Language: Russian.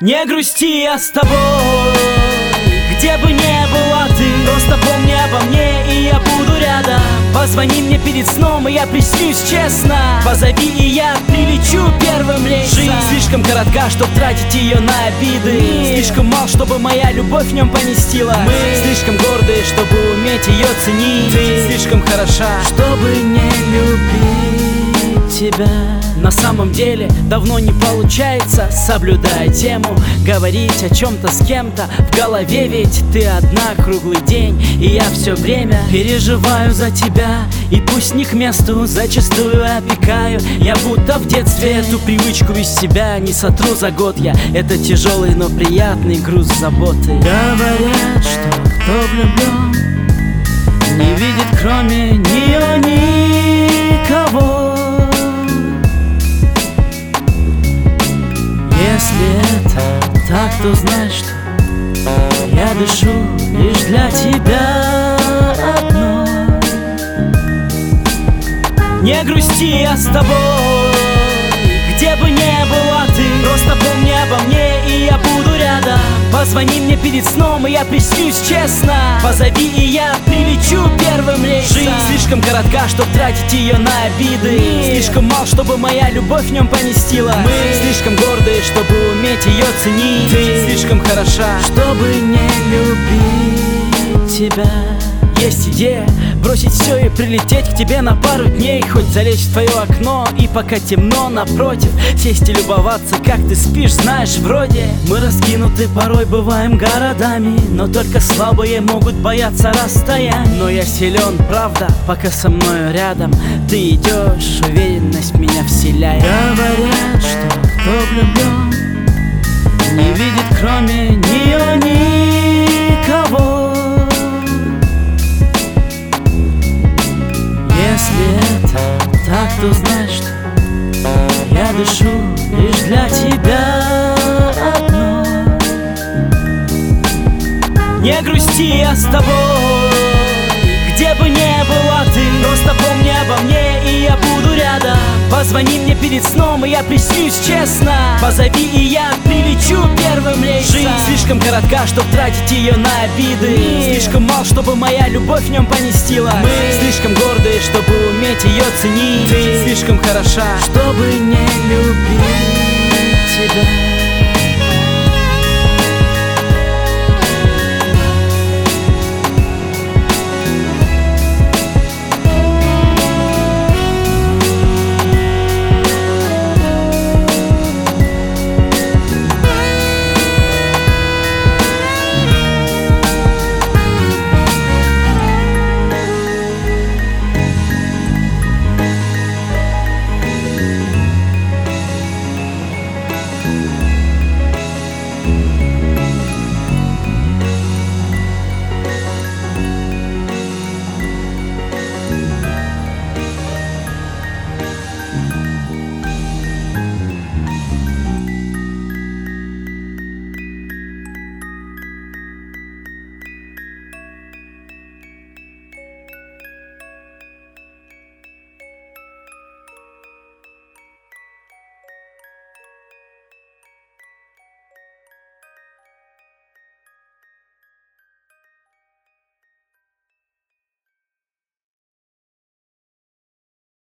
Не грусти, я с тобой. Где бы не была ты Просто помни обо мне и я буду рядом. Позвони мне перед сном и я приснюсь честно. Позови и я прилечу первым рейсом. Жизнь слишком коротка, чтоб тратить ее на обиды. Слишком мал, чтобы моя любовь в нем поместила Мы слишком гордые, чтобы уметь ее ценить. Ты слишком хороша, чтобы не любить тебя на самом деле давно не получается, соблюдая тему Говорить о чем-то с кем-то. В голове ведь ты одна круглый день И я все время переживаю за тебя. И пусть не к месту, зачастую опекаю. Я будто в детстве эту привычку из себя Не сотру за год. Я Это тяжелый, но приятный груз заботы. Говорят, что кто влюблен Не видит кроме Это так, то знай, что Я дышу лишь для тебя одно Не грусти, я с тобой Позвони мне перед сном, и я приснюсь честно. Позови, и я прилечу первым рейсом. Жизнь слишком коротка, чтоб тратить ее на обиды. Слишком мал, чтобы моя любовь в нем поместила Мы слишком гордые, чтобы уметь ее ценить. Ты слишком хороша, чтобы не любить тебя есть идея бросить все и прилететь к тебе на пару дней. Хоть залечь в твое окно и пока темно напротив Сесть и любоваться, как ты спишь, знаешь, вроде. Мы раскинуты порой бываем городами Но только слабые могут бояться расстояния Но я силен, правда, пока со мною рядом Ты идешь, уверенность меня вселяет. Говорят, что кто влюблен Не видит кроме нее никого что Я дышу лишь для тебя одно Не грусти, я с тобой Где бы не была ты Просто помни обо мне, и я буду рядом. Позвони мне перед сном, и я приснюсь честно. Позови, и я прилечу первым рейсом. Жизнь слишком коротка, чтоб тратить ее на обиды. Слишком мал, чтобы моя любовь в нем поместила Мы слишком гордые, чтобы уметь ее ценить. Ты слишком хороша, чтобы не любить